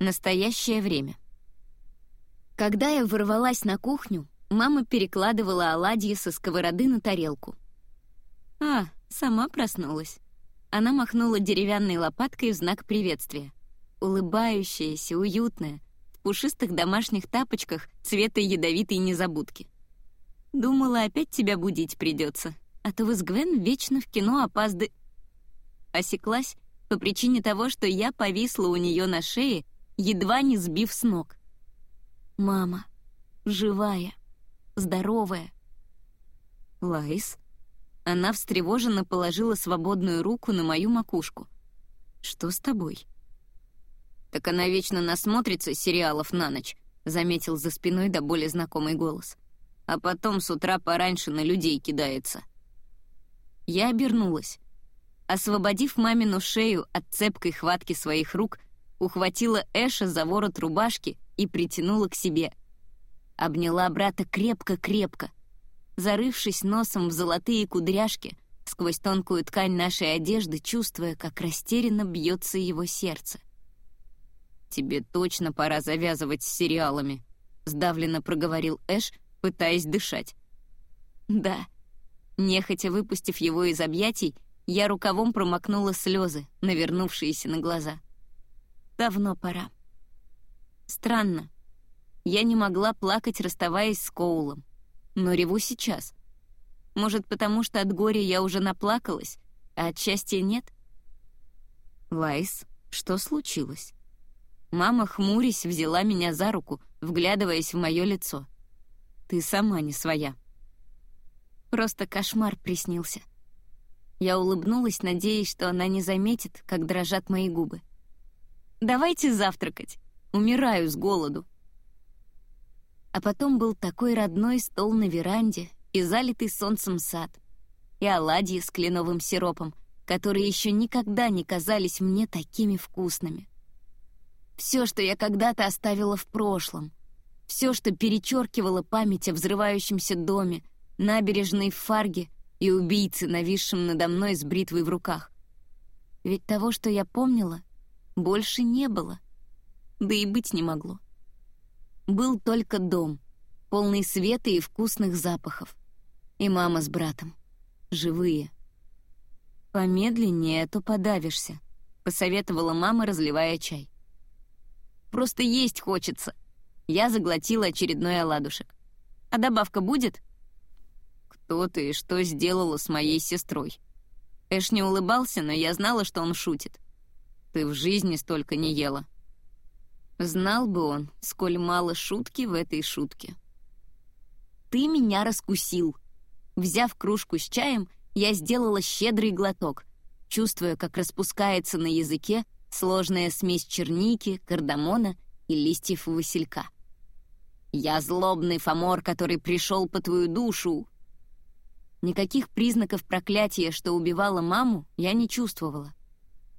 Настоящее время. Когда я ворвалась на кухню, мама перекладывала оладьи со сковороды на тарелку. «А, сама проснулась». Она махнула деревянной лопаткой в знак приветствия. Улыбающаяся, уютная, в пушистых домашних тапочках цвета ядовитой незабудки. «Думала, опять тебя будить придется, а то вы с Гвен вечно в кино опазды...» Осеклась по причине того, что я повисла у нее на шее едва не сбив с ног. «Мама, живая, здоровая». «Лайс?» Она встревоженно положила свободную руку на мою макушку. «Что с тобой?» «Так она вечно насмотрится сериалов на ночь», — заметил за спиной до боли знакомый голос. «А потом с утра пораньше на людей кидается». Я обернулась. Освободив мамину шею от цепкой хватки своих рук, ухватила Эша за ворот рубашки и притянула к себе. Обняла брата крепко-крепко. Зарывшись носом в золотые кудряшки, сквозь тонкую ткань нашей одежды, чувствуя, как растерянно бьется его сердце. «Тебе точно пора завязывать с сериалами», — сдавленно проговорил Эш, пытаясь дышать. «Да». Нехотя выпустив его из объятий, я рукавом промокнула слезы, навернувшиеся на глаза. Давно пора. Странно. Я не могла плакать, расставаясь с Коулом. Но реву сейчас. Может, потому что от горя я уже наплакалась, а от счастья нет? Лайс, что случилось? Мама, хмурясь, взяла меня за руку, вглядываясь в мое лицо. Ты сама не своя. Просто кошмар приснился. Я улыбнулась, надеясь, что она не заметит, как дрожат мои губы. Давайте завтракать. Умираю с голоду. А потом был такой родной стол на веранде и залитый солнцем сад, и оладьи с кленовым сиропом, которые еще никогда не казались мне такими вкусными. Все, что я когда-то оставила в прошлом, все, что перечеркивало память о взрывающемся доме, набережной в Фарге и убийце, нависшем надо мной с бритвой в руках. Ведь того, что я помнила, больше не было. Да и быть не могло. Был только дом, полный света и вкусных запахов. И мама с братом. Живые. «Помедленнее, а то подавишься», — посоветовала мама, разливая чай. «Просто есть хочется». Я заглотила очередной оладушек. «А добавка будет?» «Кто ты и что сделала с моей сестрой?» Эш не улыбался, но я знала, что он шутит. Ты в жизни столько не ела. Знал бы он, сколь мало шутки в этой шутке. Ты меня раскусил. Взяв кружку с чаем, я сделала щедрый глоток, чувствуя, как распускается на языке сложная смесь черники, кардамона и листьев василька. «Я злобный фомор, который пришел по твою душу!» Никаких признаков проклятия, что убивала маму, я не чувствовала.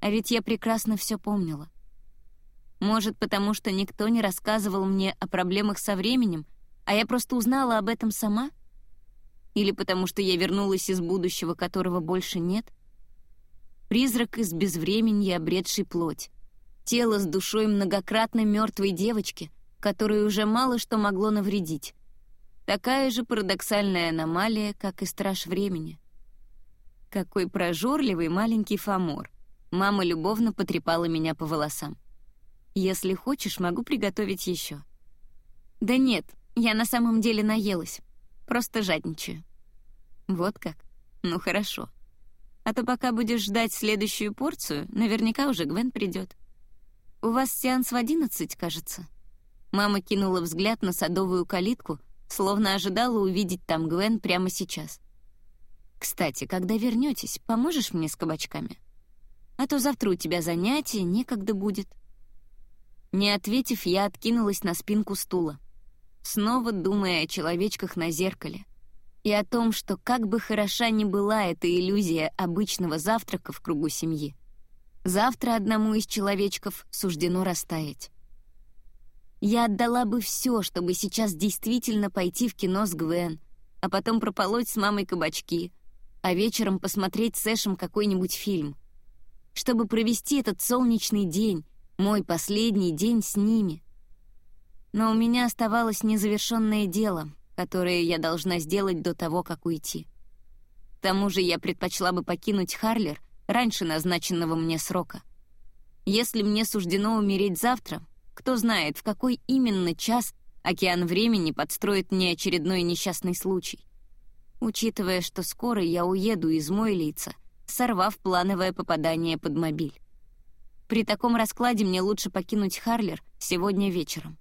А ведь я прекрасно все помнила. Может, потому что никто не рассказывал мне о проблемах со временем, а я просто узнала об этом сама? Или потому что я вернулась из будущего, которого больше нет? Призрак из безвременья, обретший плоть. Тело с душой многократно мертвой девочки, которой уже мало что могло навредить. Такая же парадоксальная аномалия, как и страж времени. Какой прожорливый маленький Фомор. Мама любовно потрепала меня по волосам. «Если хочешь, могу приготовить еще». «Да нет, я на самом деле наелась. Просто жадничаю». «Вот как? Ну хорошо. А то пока будешь ждать следующую порцию, наверняка уже Гвен придет. У вас сеанс в одиннадцать, кажется». Мама кинула взгляд на садовую калитку, словно ожидала увидеть там Гвен прямо сейчас. «Кстати, когда вернетесь, поможешь мне с кабачками?» А то завтра у тебя занятие, некогда будет». Не ответив, я откинулась на спинку стула, снова думая о человечках на зеркале и о том, что как бы хороша ни была эта иллюзия обычного завтрака в кругу семьи, завтра одному из человечков суждено растаять. Я отдала бы все, чтобы сейчас действительно пойти в кино с Гвен, а потом прополоть с мамой кабачки, а вечером посмотреть с Эшем какой-нибудь фильм — чтобы провести этот солнечный день, Мой последний день с ними. Но у меня оставалось незавершенное дело, которое я должна сделать до того, как уйти. К тому же я предпочла бы покинуть Харлер раньше назначенного мне срока. Если мне суждено умереть завтра, кто знает, в какой именно час океан времени подстроит мне очередной несчастный случай. Учитывая, что скоро я уеду из Мойлица, сорвав плановое попадание под мобиль. При таком раскладе мне лучше покинуть Харлер сегодня вечером.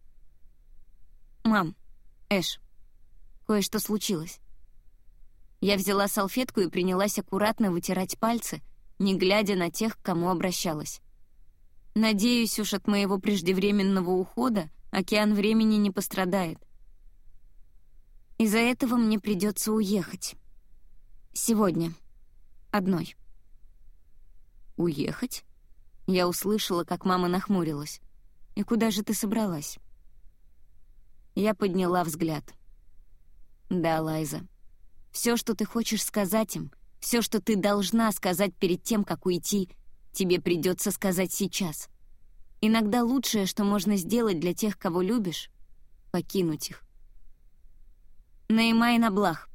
«Мам, Эш, кое-что случилось». Я взяла салфетку и принялась аккуратно вытирать пальцы, не глядя на тех, к кому обращалась. Надеюсь уж от моего преждевременного ухода океан времени не пострадает. Из-за этого мне придется уехать. Сегодня. Одной. «Уехать?» Я услышала, как мама нахмурилась. «И куда же ты собралась?» Я подняла взгляд. «Да, Лайза, все, что ты хочешь сказать им, все, что ты должна сказать перед тем, как уйти, тебе придется сказать сейчас. Иногда лучшее, что можно сделать для тех, кого любишь — покинуть их. Наимай на блах.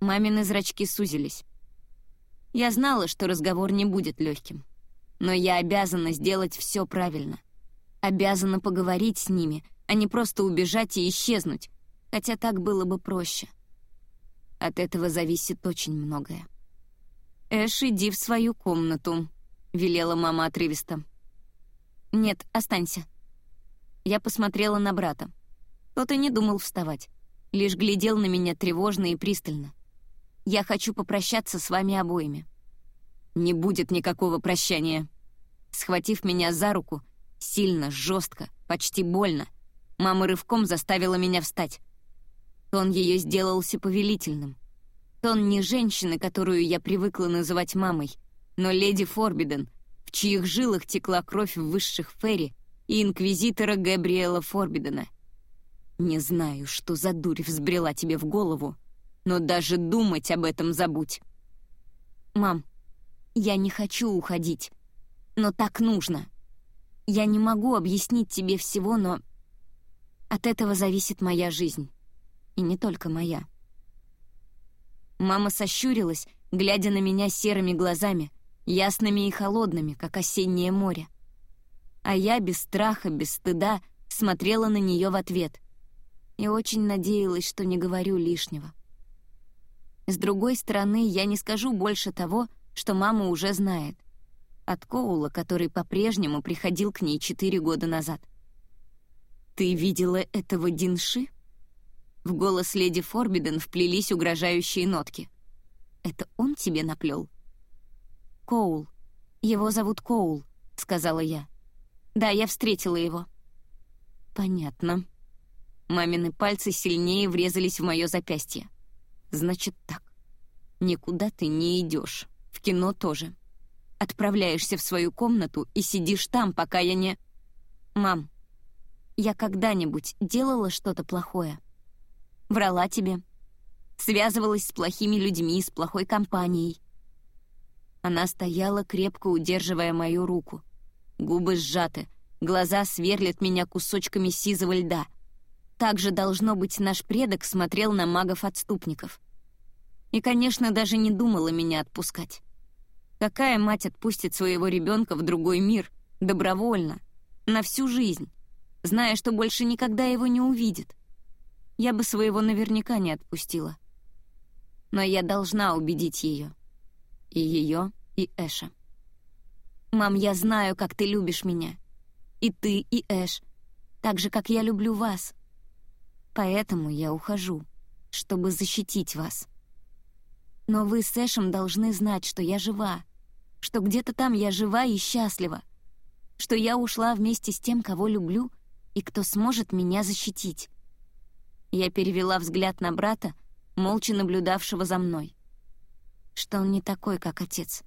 Мамины зрачки сузились. Я знала, что разговор не будет легким. Но я обязана сделать все правильно. Обязана поговорить с ними, а не просто убежать и исчезнуть, хотя так было бы проще. От этого зависит очень многое. «Эш, иди в свою комнату», — велела мама отрывисто. «Нет, останься». Я посмотрела на брата. Тот и не думал вставать, лишь глядел на меня тревожно и пристально. «Я хочу попрощаться с вами обоими». «Не будет никакого прощания». Схватив меня за руку, сильно, жестко, почти больно, мама рывком заставила меня встать. Тон ее сделался повелительным. Тон не женщины, которую я привыкла называть мамой, но леди Форбиден, в чьих жилах текла кровь высших Ферри и инквизитора Габриэла Форбидена. Не знаю, что за дурь взбрела тебе в голову, но даже думать об этом забудь. «Мам, я не хочу уходить, но так нужно. Я не могу объяснить тебе всего, но от этого зависит моя жизнь. И не только моя». Мама сощурилась, глядя на меня серыми глазами, ясными и холодными, как осеннее море. А я без страха, без стыда смотрела на нее в ответ и очень надеялась, что не говорю лишнего. С другой стороны, я не скажу больше того, что мама уже знает. От Коула, который по-прежнему приходил к ней четыре года назад. «Ты видела этого Динши?» В голос леди Форбиден вплелись угрожающие нотки. «Это он тебе наплел?» «Коул. Его зовут Коул», — сказала я. «Да, я встретила его». «Понятно». Мамины пальцы сильнее врезались в мое запястье. «Значит так. Никуда ты не идешь. В кино тоже. Отправляешься в свою комнату и сидишь там, пока я не...» «Мам, я когда-нибудь делала что-то плохое? Врала тебе? Связывалась с плохими людьми, с плохой компанией?» Она стояла, крепко удерживая мою руку. Губы сжаты, глаза сверлят меня кусочками сизого льда. Так же, должно быть, наш предок смотрел на магов-отступников. И, конечно, даже не думала меня отпускать. Какая мать отпустит своего ребенка в другой мир, добровольно, на всю жизнь, зная, что больше никогда его не увидит? Я бы своего наверняка не отпустила. Но я должна убедить ее. И ее, и Эша. «Мам, я знаю, как ты любишь меня. И ты, и Эш. Так же, как я люблю вас. Поэтому я ухожу, чтобы защитить вас. Но вы с Эшем должны знать, что я жива, что где-то там я жива и счастлива, что я ушла вместе с тем, кого люблю, и кто сможет меня защитить». Я перевела взгляд на брата, молча наблюдавшего за мной. Что он не такой, как отец.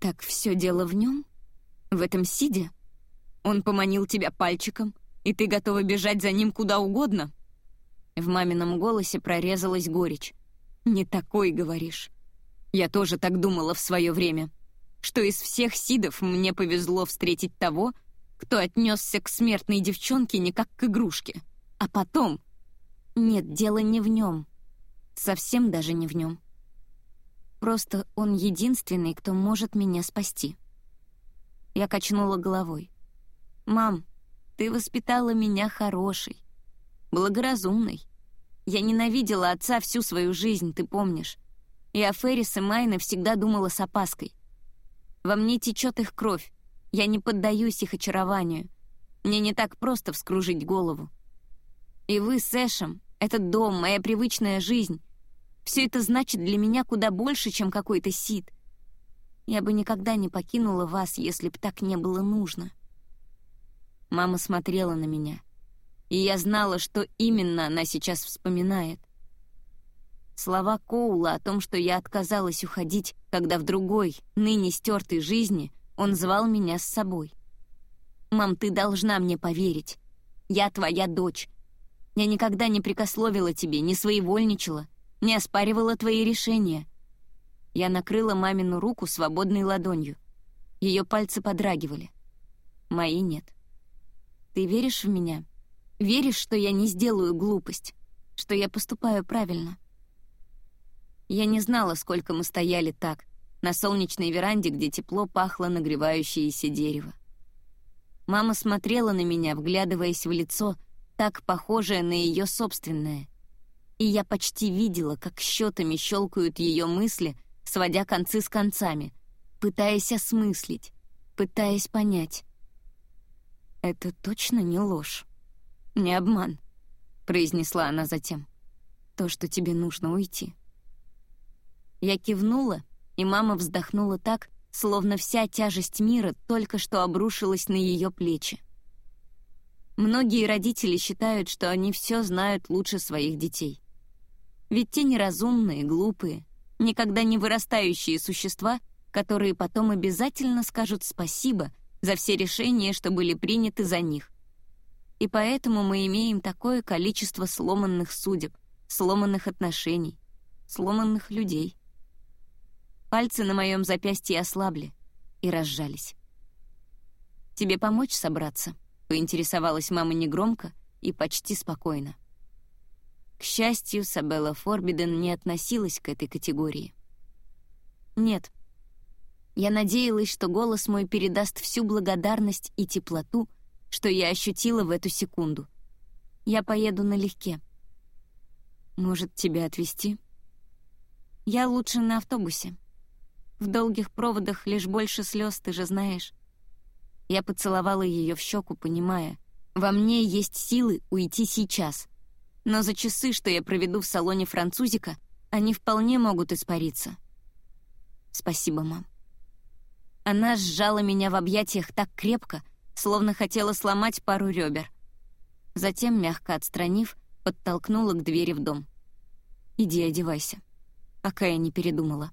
Так все дело в нем? В этом сиде? Он поманил тебя пальчиком, и ты готова бежать за ним куда угодно? В мамином голосе прорезалась горечь. «Не такой, говоришь». Я тоже так думала в свое время. что из всех Сидов мне повезло встретить того, кто отнесся к смертной девчонке не как к игрушке. А потом... Нет, дело не в нем. Совсем даже не в нем. Просто он единственный, кто может меня спасти. Я качнула головой. «Мам, ты воспитала меня хорошей, благоразумной. Я ненавидела отца всю свою жизнь, ты помнишь. И о Феррис и Майне всегда думала с опаской. Во мне течет их кровь. Я не поддаюсь их очарованию. Мне не так просто вскружить голову. И вы с Эшем, этот дом, моя привычная жизнь, все это значит для меня куда больше, чем какой-то Сид. Я бы никогда не покинула вас, если б так не было нужно. Мама смотрела на меня, и я знала, что именно она сейчас вспоминает. Слова Коула о том, что я отказалась уходить, когда в другой, ныне стертой жизни он звал меня с собой. «Мам, ты должна мне поверить. Я твоя дочь. Я никогда не прикословила тебе, не своевольничала, не оспаривала твои решения». Я накрыла мамину руку свободной ладонью. Ее пальцы подрагивали. Мои нет. «Ты веришь в меня? Веришь, что я не сделаю глупость? Что я поступаю правильно?» Я не знала, сколько мы стояли так, на солнечной веранде, где тепло пахло нагревающееся дерево. Мама смотрела на меня, вглядываясь в лицо, так похожее на ее собственное. И я почти видела, как счетами щелкают ее мысли, сводя концы с концами, пытаясь осмыслить, пытаясь понять. «Это точно не ложь, не обман», — произнесла она затем. «То, что тебе нужно уйти». Я кивнула, и мама вздохнула так, словно вся тяжесть мира только что обрушилась на ее плечи. Многие родители считают, что они все знают лучше своих детей. Ведь те неразумные, глупые, никогда не вырастающие существа, которые потом обязательно скажут спасибо за все решения, что были приняты за них. И поэтому мы имеем такое количество сломанных судеб, сломанных отношений, сломанных людей. Пальцы на моем запястье ослабли и разжались. «Тебе помочь собраться?» — поинтересовалась мама негромко и почти спокойно. К счастью, Сабелла Форбиден не относилась к этой категории. «Нет». Я надеялась, что голос мой передаст всю благодарность и теплоту, что я ощутила в эту секунду. Я поеду налегке. «Может, тебя отвезти?» «Я лучше на автобусе», в долгих проводах лишь больше слез, ты же знаешь. Я поцеловала ее в щеку, понимая, во мне есть силы уйти сейчас. Но за часы, что я проведу в салоне французика, они вполне могут испариться. Спасибо, мам. Она сжала меня в объятиях так крепко, словно хотела сломать пару ребер. Затем, мягко отстранив, подтолкнула к двери в дом. «Иди одевайся», пока я не передумала.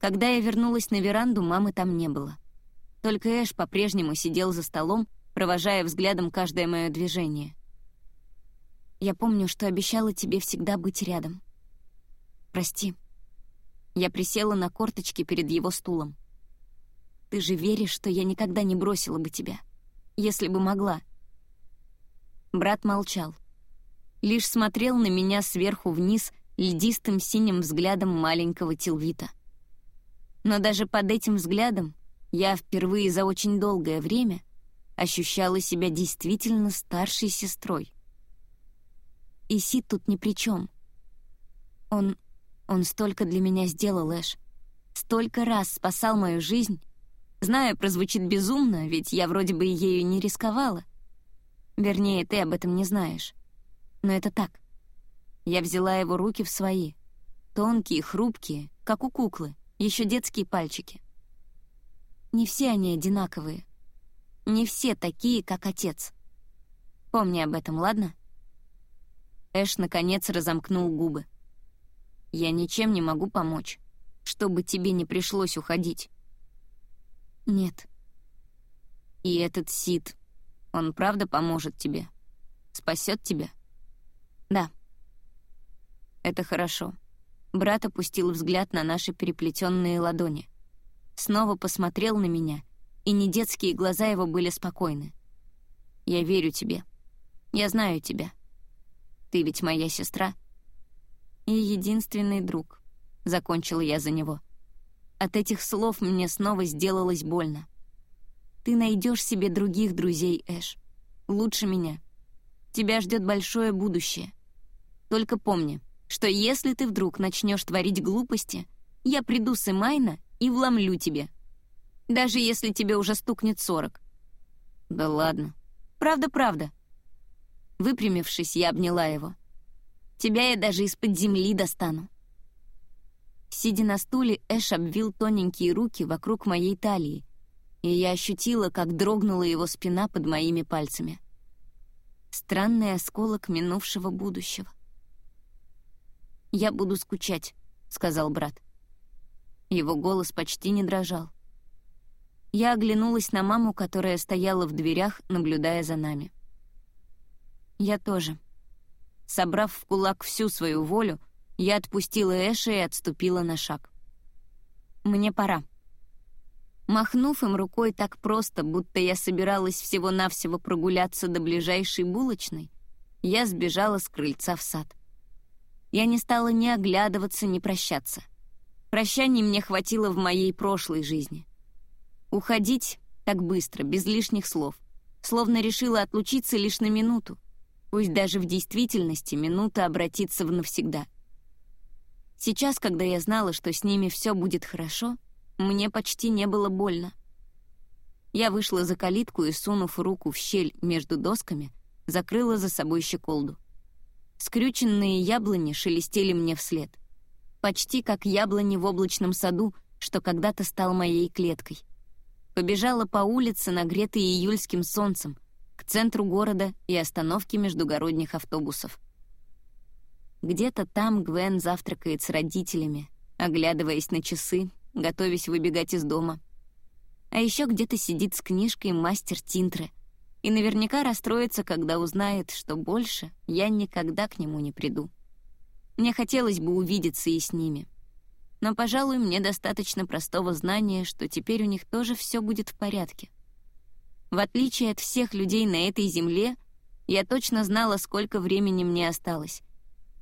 Когда я вернулась на веранду, мамы там не было. Только Эш по-прежнему сидел за столом, провожая взглядом каждое мое движение. «Я помню, что обещала тебе всегда быть рядом. Прости». Я присела на корточки перед его стулом. «Ты же веришь, что я никогда не бросила бы тебя, если бы могла?» Брат молчал. Лишь смотрел на меня сверху вниз льдистым синим взглядом маленького Тилвита. Но даже под этим взглядом я впервые за очень долгое время ощущала себя действительно старшей сестрой. И Сид тут ни при чем. Он... он столько для меня сделал, Эш. Столько раз спасал мою жизнь. Знаю, прозвучит безумно, ведь я вроде бы ею не рисковала. Вернее, ты об этом не знаешь. Но это так. Я взяла его руки в свои. Тонкие, хрупкие, как у куклы еще детские пальчики. Не все они одинаковые. Не все такие, как отец. Помни об этом, ладно? Эш, наконец, разомкнул губы. «Я ничем не могу помочь, чтобы тебе не пришлось уходить». «Нет». «И этот Сид, он правда поможет тебе? Спасет тебя?» «Да». «Это хорошо». Брат опустил взгляд на наши переплетенные ладони. снова посмотрел на меня, и недетские глаза его были спокойны. «Я верю тебе. Я знаю тебя. Ты ведь моя сестра». «И единственный друг», — закончила я за него. От этих слов мне снова сделалось больно. «Ты найдешь себе других друзей, Эш. Лучше меня. Тебя ждет большое будущее. Только помни, что если ты вдруг начнешь творить глупости, я приду с Имайна и вломлю тебе. Даже если тебе уже стукнет сорок. Да ладно. Правда-правда. Выпрямившись, я обняла его. Тебя я даже из-под земли достану. Сидя на стуле, Эш обвил тоненькие руки вокруг моей талии, и я ощутила, как дрогнула его спина под моими пальцами. Странный осколок минувшего будущего. «Я буду скучать», — сказал брат. Его голос почти не дрожал. Я оглянулась на маму, которая стояла в дверях, наблюдая за нами. Я тоже. Собрав в кулак всю свою волю, я отпустила Эша и отступила на шаг. «Мне пора». Махнув им рукой так просто, будто я собиралась всего-навсего прогуляться до ближайшей булочной, я сбежала с крыльца в сад. Я не стала ни оглядываться, ни прощаться. Прощаний мне хватило в моей прошлой жизни. Уходить так быстро, без лишних слов, словно решила отлучиться лишь на минуту. Пусть даже в действительности минута обратится в навсегда. Сейчас, когда я знала, что с ними все будет хорошо, мне почти не было больно. Я вышла за калитку и, сунув руку в щель между досками, закрыла за собой щеколду. Скрюченные яблони шелестели мне вслед. Почти как яблони в облачном саду, что когда-то стал моей клеткой. Побежала по улице, нагретой июльским солнцем, центру города и остановке междугородних автобусов. Где-то там Гвен завтракает с родителями, оглядываясь на часы, готовясь выбегать из дома. А еще где-то сидит с книжкой мастер Тинтре, и наверняка расстроится, когда узнает, что больше я никогда к нему не приду. Мне хотелось бы увидеться и с ними. Но, пожалуй, мне достаточно простого знания, что теперь у них тоже все будет в порядке. В отличие от всех людей на этой земле, я точно знала, сколько времени мне осталось,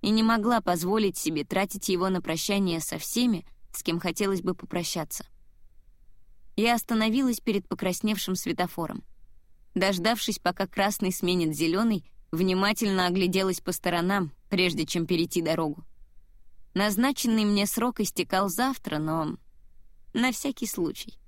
и не могла позволить себе тратить его на прощание со всеми, с кем хотелось бы попрощаться. Я остановилась перед покрасневшим светофором. Дождавшись, пока красный сменит зеленый, внимательно огляделась по сторонам, прежде чем перейти дорогу. Назначенный мне срок истекал завтра, но на всякий случай.